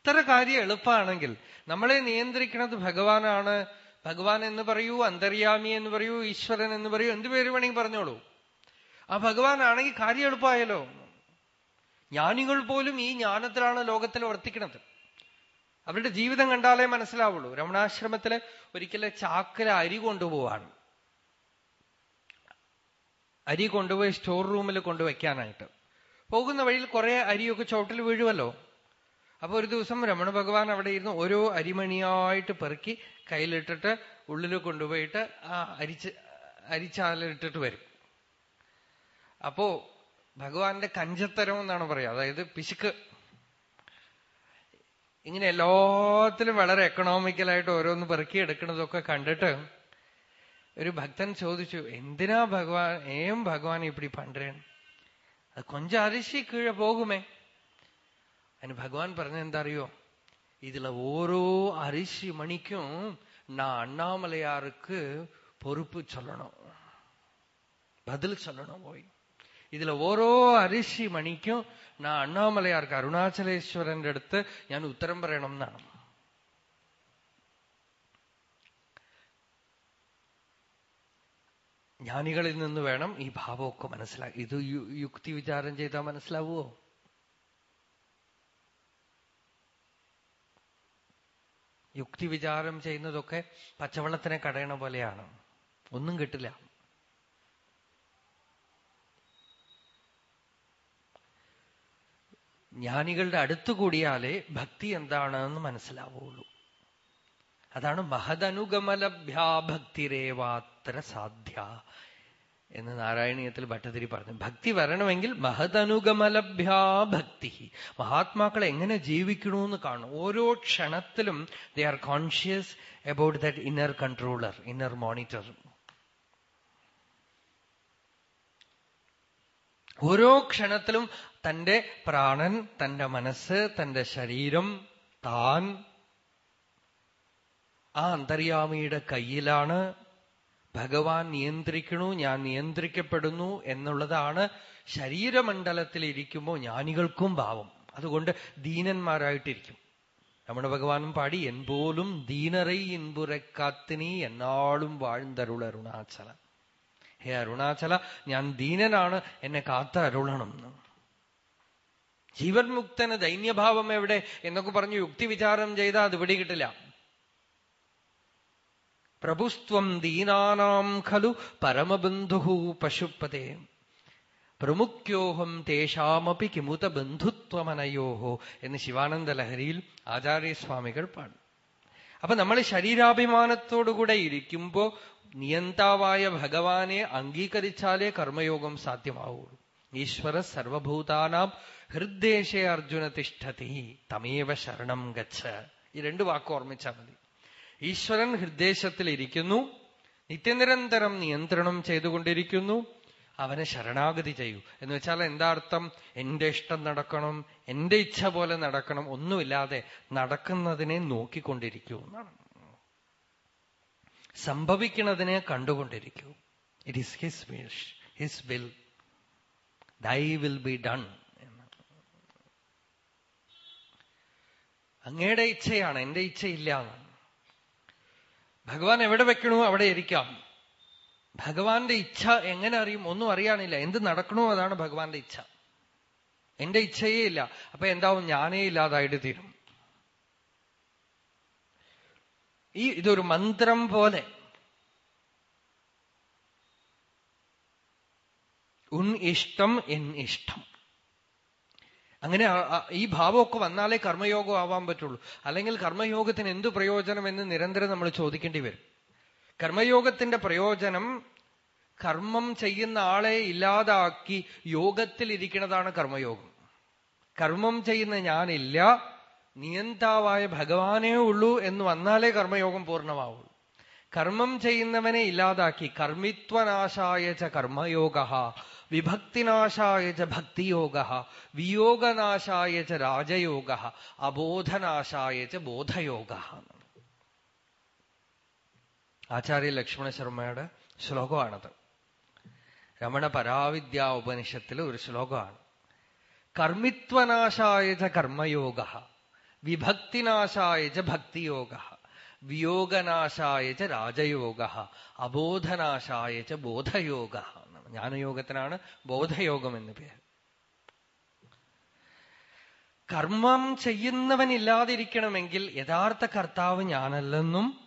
ഇത്ര കാര്യം എളുപ്പമാണെങ്കിൽ നമ്മളെ നിയന്ത്രിക്കുന്നത് ഭഗവാനാണ്. ഭഗവാൻ എന്ന് പറയൂ അന്തര്യാമി എന്ന് പറയൂ ഈശ്വരൻ എന്ന് പറയൂ എന്ത് പേര് വേണമെങ്കിൽ പറഞ്ഞോളൂ. ആ ഭഗവാനാണെങ്കിൽ കാര്യം എളുപ്പമായല്ലോ. ജ്ഞാനികൾ പോലും ഈ ജ്ഞാനത്തിലാണ് ലോകത്തിൽ വർത്തിക്കുന്നത് അവരുടെ ജീവിതം കണ്ടാലേ മനസ്സിലാവുള്ളൂ. രമണാശ്രമത്തിൽ ഒരിക്കലെ ചാക്കര അരി കൊണ്ടുപോവാണ്. അരി കൊണ്ടുപോയി സ്റ്റോർ റൂമിൽ കൊണ്ടുവയ്ക്കാനായിട്ട്. പോകുന്ന വഴിയിൽ കുറെ അരിയൊക്കെ ചോട്ടിൽ വീഴുവല്ലോ. അപ്പൊ ഒരു ദിവസം രമണ ഭഗവാൻ അവിടെ ഇരുന്ന് ഓരോ അരിമണിയായിട്ട് പെറുക്കി കയ്യിലിട്ടിട്ട് ഉള്ളിൽ കൊണ്ടുപോയിട്ട് ആ അരിച്ച് അരിച്ചാലിട്ടിട്ട് വരും. അപ്പോ ഭഗവാന്റെ കഞ്ചത്തരം എന്നാണ് പറയുക. അതായത് പിശുക്ക് ഇങ്ങനെ എല്ലാത്തിലും വളരെ എക്കണോമിക്കലായിട്ട് ഓരോന്ന് പെറുക്കിയെടുക്കണതൊക്കെ കണ്ടിട്ട് ഒരു ഭക്തൻ ചോദിച്ചു എന്തിനാ ഭഗവാൻ ഏം ഭഗവാൻ ഇപ്പടി പണ്ടേ അത് കൊഞ്ച അരിശി കീഴ പോകുമേ? അതിന് ഭഗവാൻ പറഞ്ഞെന്താ അറിയോ? இதுல ஓரோ அரிசி மணிக்கும் நான் அண்ணாமலையாருக்கு பொறுப்பு சொல்லணும் பதில் சொல்லணும் போய் இதுல ஓரோ அரிசி மணிக்கும் ഞാൻ അണ്ണാമലയാർക്ക് അരുണാചലേശ്വരന്റെ അടുത്ത് ഞാൻ ഉത്തരം പറയണം എന്നാണ്. ജ്ഞാനികളിൽ നിന്ന് വേണം ഈ ഭാവമൊക്കെ മനസ്സിലാക്കി ഇത് യുക്തി വിചാരം ചെയ്താൽ മനസ്സിലാവുമോ യുക്തി വിചാരം ചെയ്യുന്നതൊക്കെ പച്ചവെള്ളത്തിനെ കടയണ പോലെയാണ്. ഒന്നും കിട്ടില്ല. ജ്ഞാനികളുടെ അടുത്ത് കൂടിയാലേ ഭക്തി എന്താണെന്ന് മനസ്സിലാവുള്ളൂ. അതാണ് മഹദനുഗമലഭ്യാ ഭക്തിരേവാത്ര സാധ്യ എന്ന് നാരായണീയത്തിൽ ഭട്ടതിരി പറഞ്ഞു. ഭക്തി വരണമെങ്കിൽ മഹദനുഗമലഭ്യാ ഭക്തി. മഹാത്മാക്കൾ എങ്ങനെ ജീവിക്കണമെന്ന് കാണും ഓരോ ക്ഷണത്തിലും they are conscious about that inner controller inner monitor ഓരോ ക്ഷണത്തിലും തന്റെ പ്രാണൻ തന്റെ മനസ്സ് തന്റെ ശരീരം താൻ ആ അന്തര്യാമിയുടെ കയ്യിലാണ്. ഭഗവാൻ നിയന്ത്രിക്കുന്നു ഞാൻ നിയന്ത്രിക്കപ്പെടുന്നു എന്നുള്ളതാണ് ശരീരമണ്ഡലത്തിൽ ഇരിക്കുമ്പോൾ ജ്ഞാനികൾക്കും ഭാവം. അതുകൊണ്ട് ദീനന്മാരായിട്ടിരിക്കും. നമ്മുടെ ഭഗവാനും പാടി എൻപോലും ദീനറൈ ഇൻപുരക്കാത്തിനി എന്നാളും വാഴ്ന്തരുൾ അരുണാചല. ഹേ അരുണാചല ഞാൻ ദീനനാണ് എന്നെ കാത്ത അരുളണം ജീവൻ മുക്തന് ദൈന്യഭാവം എവിടെ എന്നൊക്കെ പറഞ്ഞു യുക്തി വിചാരം ചെയ്താൽ അത് പിടികിട്ടില്ല പ്രഭുസ്ത്വം ദീനാനാം ഖലു പരമബന്ധു പശുപതേ പ്രമുഖ്യോഹം തേഷാമപി കിമുത ബന്ധുത്വമനയോഹോ എന്ന് ശിവാനന്ദ ലഹരിയിൽ ആചാര്യസ്വാമികൾ പാടും. അപ്പൊ നമ്മൾ ശരീരാഭിമാനത്തോടുകൂടെ ഇരിക്കുമ്പോ നിയന്താവായ ഭഗവാനെ അംഗീകരിച്ചാലേ കർമ്മയോഗം സാധ്യമാവുള്ളൂ. ഈശ്വര സർവഭൂതാനാം ഹൃദ്ദേശേ അർജുന തിഷ്ഠതി തമേവ ശരണം ഗച്ഛ. ഈ രണ്ട് വാക്ക് ഓർമ്മിച്ചാൽ മതി. ഈശ്വരൻ ഹൃദ്ദേശത്തിൽ ഇരിക്കുന്നു നിത്യനിരന്തരം നിയന്ത്രണം ചെയ്തുകൊണ്ടിരിക്കുന്നു അവനെ ശരണാഗതി ചെയ്യൂ. എന്ന് വെച്ചാൽ എന്താ അർത്ഥം? എന്റെ ഇഷ്ടം നടക്കണം എന്റെ ഇച്ഛ പോലെ നടക്കണം ഒന്നുമില്ലാതെ നടക്കുന്നതിനെ നോക്കിക്കൊണ്ടിരിക്കൂ എന്നാണ്. സംഭവിക്കുന്നതിനെ കണ്ടുകൊണ്ടിരിക്കൂ. It is his wish his will thy will be done അങ്ങയുടെ ഇച്ഛയാണ് എന്റെ ഇച്ഛയില്ല ഭഗവാൻ എവിടെ വെക്കണോ അവിടെ ഇരിക്കാം. ഭഗവാന്റെ ഇച്ഛ എങ്ങനെ അറിയും? ഒന്നും അറിയാനില്ല. എന്ത് നടക്കണോ അതാണ് ഭഗവാന്റെ ഇച്ഛ. എന്റെ ഇച്ഛയേ ഇല്ല. അപ്പൊ എന്താവും? ഞാനേ ഇല്ലാതായിട്ട് തീരും. ഈ ഇതൊരു മന്ത്രം പോലെ ഉൻ ഇഷ്ടം എൻ ഇഷ്ടം അങ്ങനെ ഈ ഭാവമൊക്കെ വന്നാലേ കർമ്മയോഗം ആവാൻ പറ്റുള്ളൂ. അല്ലെങ്കിൽ കർമ്മയോഗത്തിന് എന്തു പ്രയോജനം എന്ന് നിരന്തരം നമ്മൾ ചോദിക്കേണ്ടി വരും. കർമ്മയോഗത്തിന്റെ പ്രയോജനം കർമ്മം ചെയ്യുന്ന ആളെ ഇല്ലാതാക്കി യോഗത്തിൽ ഇരിക്കുന്നതാണ് കർമ്മയോഗം. കർമ്മം ചെയ്യുന്ന ഞാനില്ല നിയന്താവായ ഭഗവാനേ ഉള്ളൂ എന്ന് വന്നാലേ കർമ്മയോഗം പൂർണമാവുള്ളൂ. കർമ്മം ചെയ്യുന്നവനെ ഇല്ലാതാക്കി കർമ്മിത്വനാശായ ച കർമ്മയോഗ. വിഭക്തിനാശായ ച ഭക്തിയോഗ വിയോഗനാശായ ച രാജയോഗ അബോധനാശായ ച ബോധയോഗ ആചാര്യ ലക്ഷ്മണ ശർമ്മയുടെ ശ്ലോകമാണത്. രമണ പരാവിദ്യാ ഉപനിഷത്തിലെ ഒരു ശ്ലോകമാണ്. കർമ്മിത്വനാശായ ച കർമ്മയോഗ വിഭക്തിനാശായ ച ഭക്തിയോഗ വിയോഗനാശായ ച രാജയോഗ അബോധനാശായ ച ബോധയോഗ ജ്ഞാനയോഗത്തിനാണ് ബോധയോഗം എന്ന് പേര്. കർമ്മം ചെയ്യുന്നവനില്ലാതിരിക്കണമെങ്കിൽ യഥാർത്ഥ കർത്താവ് ഞാനല്ലെന്നും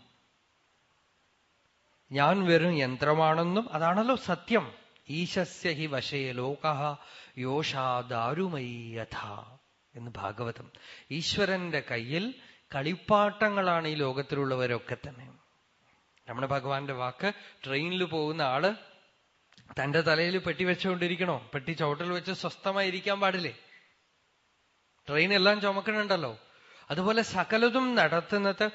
ഞാൻ വെറും യന്ത്രമാണെന്നും അതാണല്ലോ സത്യം. ഈശസ്യ ഹി വശേ ലോക യോഷാദാരുമയ്യഥ എന്ന് ഭാഗവതം. ഈശ്വരന്റെ കയ്യിൽ കളിപ്പാട്ടങ്ങളാണ് ഈ ലോകത്തിലുള്ളവരൊക്കെ തന്നെ. നമ്മുടെ ഭഗവാന്റെ വാക്ക് ട്രെയിനിൽ പോകുന്ന ആൾ തന്റെ തലയിൽ പെട്ടി വെച്ചുകൊണ്ടിരിക്കണോ? പെട്ടി ചവിട്ടൽ വെച്ച് സ്വസ്ഥമായിരിക്കാൻ പാടില്ലേ? ട്രെയിൻ എല്ലാം ചുമക്കണുണ്ടല്ലോ അതുപോലെ സകലതും നടത്തുന്നത്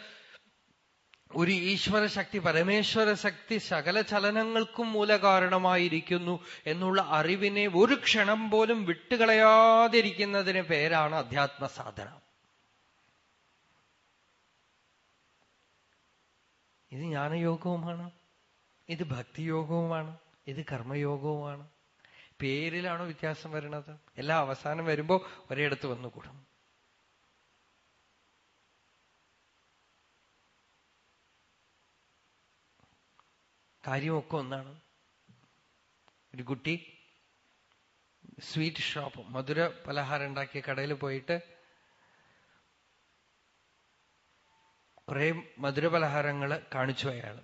ഒരു ഈശ്വര ശക്തി പരമേശ്വര ശക്തി സകല ചലനങ്ങൾക്കും മൂലകാരണമായിരിക്കുന്നു എന്നുള്ള അറിവിനെ ഒരു ക്ഷണം പോലും വിട്ടുകളയാതിരിക്കുന്നതിന് പേരാണ് അധ്യാത്മ സാധന ഇത് ജ്ഞാനയോഗവുമാണ്. ഇത് ഭക്തിയോഗവുമാണ്. ഇത് കർമ്മയോഗവുമാണ്. പേരിലാണോ വ്യത്യാസം വരുന്നത്? എല്ലാം അവസാനം വരുമ്പോ ഒരേടത്ത് വന്നുകൂടും. കാര്യമൊക്കെ ഒന്നാണ്. ഒരു കുട്ടി സ്വീറ്റ് ഷോപ്പ് മധുര പലഹാരം ഉണ്ടാക്കിയ കടയിൽ പോയിട്ട് കുറെ മധുര പലഹാരങ്ങൾ കാണിച്ചു അയാൾ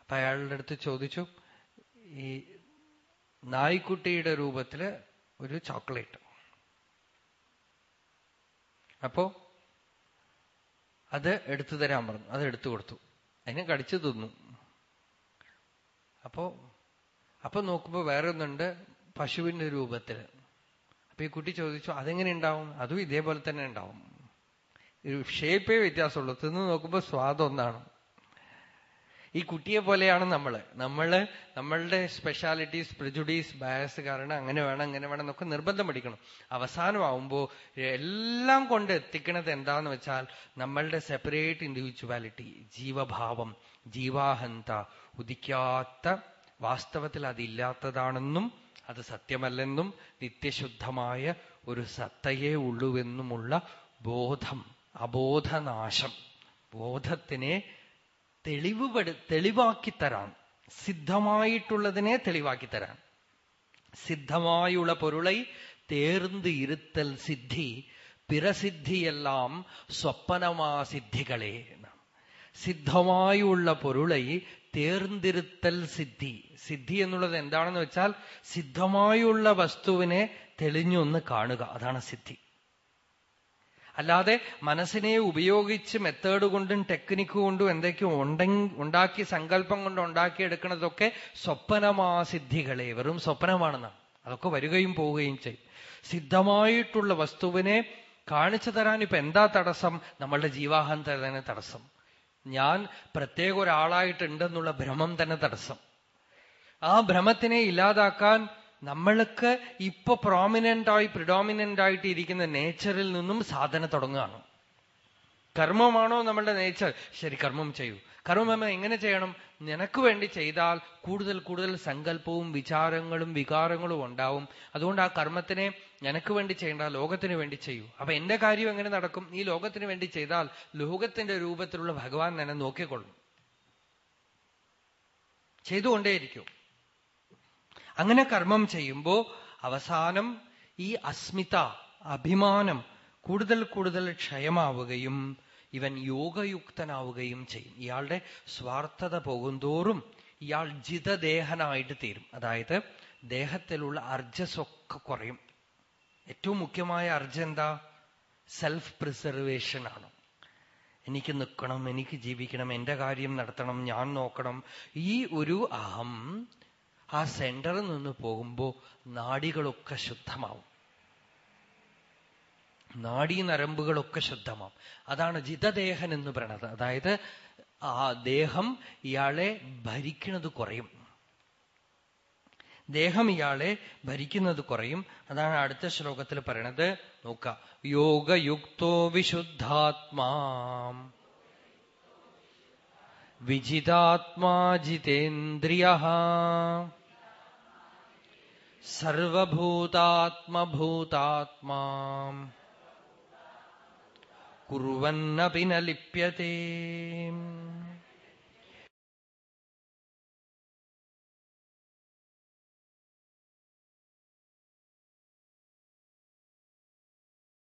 അപ്പൊ അയാളുടെ അടുത്ത് ചോദിച്ചു ഈ നായ്ക്കുട്ടിയുടെ രൂപത്തിൽ ഒരു ചോക്ലേറ്റ്. അപ്പോ അത് എടുത്തു തരാൻ പറഞ്ഞു. അത് എടുത്തു കൊടുത്തു. അതിനെ കടിച്ചു തിന്നു. അപ്പോ അപ്പൊ നോക്കുമ്പോ വേറെ ഒന്നുണ്ട് പശുവിന്റെ രൂപത്തിൽ. അപ്പൊ ഈ കുട്ടി ചോദിച്ചു അതെങ്ങനെ ഉണ്ടാവും? അതും ഇതേപോലെ തന്നെ ഉണ്ടാവും. ഷേപ്പേ വ്യത്യാസമുള്ളൂ. തിന്ന് നോക്കുമ്പോൾ സ്വാദം ഒന്നാണ് ഈ കുട്ടിയെ പോലെയാണ് നമ്മൾ. നമ്മൾ നമ്മളുടെ സ്പെഷ്യാലിറ്റീസ് പ്രിജുഡീസ് ബയസ് കാരണം അങ്ങനെ വേണം അങ്ങനെ വേണം എന്നൊക്കെ നിർബന്ധം പഠിക്കണം. അവസാനമാവുമ്പോ എല്ലാം കൊണ്ട് എത്തിക്കണത് എന്താന്ന് വെച്ചാൽ നമ്മളുടെ സെപ്പറേറ്റ് ഇൻഡിവിജ്വാലിറ്റി ജീവഭാവം ജീവാഹന്ത ഉദിക്കാത്ത വാസ്തവത്തിൽ അതില്ലാത്തതാണെന്നും അത് സത്യമല്ലെന്നും നിത്യശുദ്ധമായ ഒരു സത്തയെ ഉള്ളുവെന്നുമുള്ള ബോധം അബോധനാശം. ബോധത്തിനെ തെളിവുപെടു തെളിവാക്കി തരാൻ സിദ്ധമായിട്ടുള്ളതിനെ തെളിവാക്കി തരാൻ സിദ്ധമായുള്ള പൊരുളൈ തേർന്ന് ഇരുത്തൽ സിദ്ധി പിറസിദ്ധിയെല്ലാം സ്വപ്നമാ സിദ്ധികളെ സിദ്ധമായുള്ള പൊരുളൈ തേർന്നിരുത്തൽ സിദ്ധി. സിദ്ധി എന്നുള്ളത് എന്താണെന്ന് വെച്ചാൽ സിദ്ധമായുള്ള വസ്തുവിനെ തെളിഞ്ഞൊന്ന് കാണുക. അതാണ് സിദ്ധി. അല്ലാതെ മനസ്സിനെ ഉപയോഗിച്ച് മെത്തേഡ് കൊണ്ടും ടെക്നിക്ക് കൊണ്ടും എന്തൊക്കെയോ ഉണ്ടാക്കി സങ്കല്പം കൊണ്ട് ഉണ്ടാക്കിയെടുക്കുന്നതൊക്കെ സ്വപ്നമാസിദ്ധികളെ വെറും സ്വപ്നമാണെന്നാണ് അതൊക്കെ വരികയും പോവുകയും ചെയ്യും. സിദ്ധമായിട്ടുള്ള വസ്തുവിനെ കാണിച്ചു തരാൻ ഇപ്പൊ എന്താ തടസ്സം? നമ്മളുടെ ജീവാഹന്ത തന്നെ തടസ്സം. ഞാൻ പ്രത്യേക ഒരാളായിട്ടുണ്ടെന്നുള്ള ഭ്രമം തന്നെ തടസ്സം. ആ ഭ്രമത്തിനെ ഇല്ലാതാക്കാൻ നമ്മൾക്ക് ഇപ്പൊ പ്രോമിനന്റ് ആയി പ്രിഡോമിനന്റ് ആയിട്ട് ഇരിക്കുന്ന നേച്ചറിൽ നിന്നും സാധന തുടങ്ങുകയാണ്. കർമ്മമാണോ നമ്മളുടെ നേച്ചർ ശരി കർമ്മം ചെയ്യൂ. കർമ്മം എങ്ങനെ ചെയ്യണം? നിനക്ക് വേണ്ടി ചെയ്താൽ കൂടുതൽ കൂടുതൽ സങ്കല്പവും വിചാരങ്ങളും വികാരങ്ങളും ഉണ്ടാവും. അതുകൊണ്ട് ആ കർമ്മത്തിനെ നിനക്ക് വേണ്ടി ചെയ്യേണ്ട ലോകത്തിന് വേണ്ടി ചെയ്യൂ. അപ്പൊ എന്റെ കാര്യം എങ്ങനെ നടക്കും? ഈ ലോകത്തിന് വേണ്ടി ചെയ്താൽ ലോകത്തിന്റെ രൂപത്തിലുള്ള ഭഗവാൻ എന്നെ നോക്കിക്കൊള്ളും. ചെയ്തുകൊണ്ടേയിരിക്കും. അങ്ങനെ കർമ്മം ചെയ്യുമ്പോ അവസാനം ഈ അസ്മിത അഭിമാനം കൂടുതൽ കൂടുതൽ ക്ഷയമാവുകയും ഇവൻ യോഗയുക്തനാവുകയും ചെയ്യും. ഇയാളുടെ സ്വാർത്ഥത പോകുന്തോറും ഇയാൾ ജിതദേഹനായിട്ട് തീരും. അതായത് ദേഹത്തിലുള്ള അർജസൊക്കെ കുറയും. ഏറ്റവും മുഖ്യമായ അർജ എന്താ? സെൽഫ് പ്രിസർവേഷൻ ആണ്. എനിക്ക് നിൽക്കണം എനിക്ക് ജീവിക്കണം എന്റെ കാര്യം നടത്തണം ഞാൻ നോക്കണം. ഈ ഒരു അഹം ആ സെന്ററിൽ നിന്ന് പോകുമ്പോൾ നാടികളൊക്കെ ശുദ്ധമാവും. നാഡീ നരമ്പുകളൊക്കെ ശുദ്ധമാവും. അതാണ് ജിതദേഹൻ എന്ന് പറയണത്. അതായത് ആ ദേഹം ഇയാളെ ഭരിക്കുന്നത് കുറയും. ദേഹം ഇയാളെ ഭരിക്കുന്നത് കുറയും. അതാണ് അടുത്ത ശ്ലോകത്തിൽ പറയണത്. നോക്ക. യോഗയുക്തോ വിശുദ്ധാത്മാ. വിജിതാത്മാ ജിതേന്ദ്രിയ. सर्वभूतात्मभूतात्मा कुर्वन्नपि न लिप्यते।